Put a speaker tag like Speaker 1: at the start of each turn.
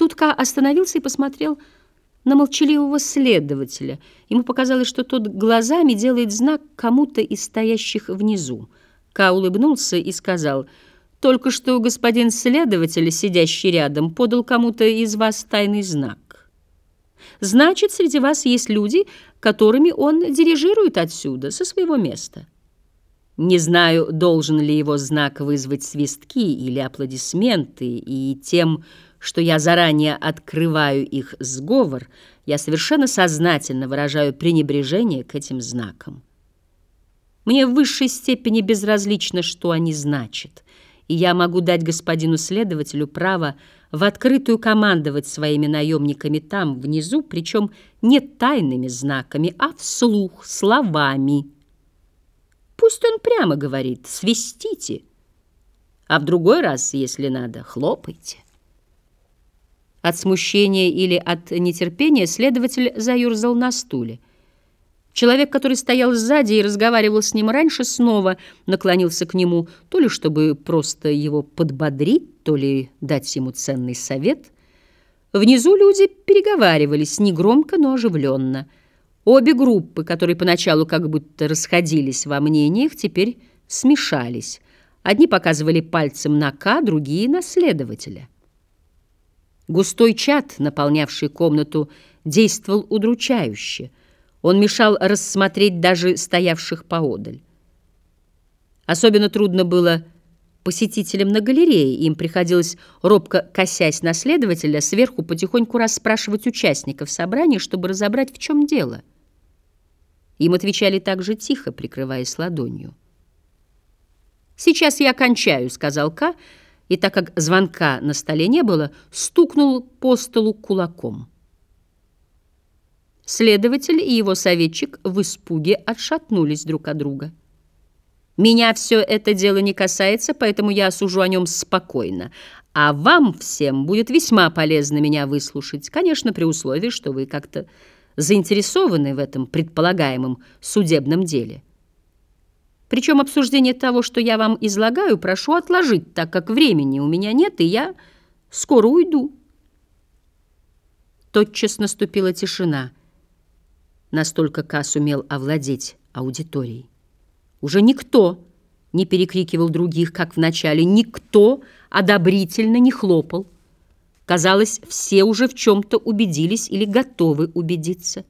Speaker 1: Тут Ка остановился и посмотрел на молчаливого следователя. Ему показалось, что тот глазами делает знак кому-то из стоящих внизу. Ка улыбнулся и сказал, «Только что господин следователь, сидящий рядом, подал кому-то из вас тайный знак. Значит, среди вас есть люди, которыми он дирижирует отсюда, со своего места». Не знаю, должен ли его знак вызвать свистки или аплодисменты, и тем, что я заранее открываю их сговор, я совершенно сознательно выражаю пренебрежение к этим знакам. Мне в высшей степени безразлично, что они значат, и я могу дать господину следователю право в открытую командовать своими наемниками там, внизу, причем не тайными знаками, а вслух, словами. Пусть он прямо говорит «свистите», а в другой раз, если надо, хлопайте. От смущения или от нетерпения следователь заюрзал на стуле. Человек, который стоял сзади и разговаривал с ним раньше, снова наклонился к нему, то ли чтобы просто его подбодрить, то ли дать ему ценный совет. Внизу люди переговаривались негромко, но оживленно. Обе группы, которые поначалу как будто расходились во мнениях, теперь смешались. Одни показывали пальцем на К, другие — на следователя. Густой чад, наполнявший комнату, действовал удручающе. Он мешал рассмотреть даже стоявших поодаль. Особенно трудно было посетителям на галерее. Им приходилось, робко косясь на следователя, сверху потихоньку расспрашивать участников собрания, чтобы разобрать, в чем дело. Им отвечали так же тихо, прикрываясь ладонью. «Сейчас я кончаю», — сказал Ка, — и, так как звонка на столе не было, стукнул по столу кулаком. Следователь и его советчик в испуге отшатнулись друг от друга. «Меня все это дело не касается, поэтому я осужу о нем спокойно, а вам всем будет весьма полезно меня выслушать, конечно, при условии, что вы как-то заинтересованы в этом предполагаемом судебном деле». Причем обсуждение того, что я вам излагаю, прошу отложить, так как времени у меня нет, и я скоро уйду. Тотчас наступила тишина. Настолько Ка сумел овладеть аудиторией. Уже никто не перекрикивал других, как вначале, никто одобрительно не хлопал. Казалось, все уже в чем-то убедились или готовы убедиться.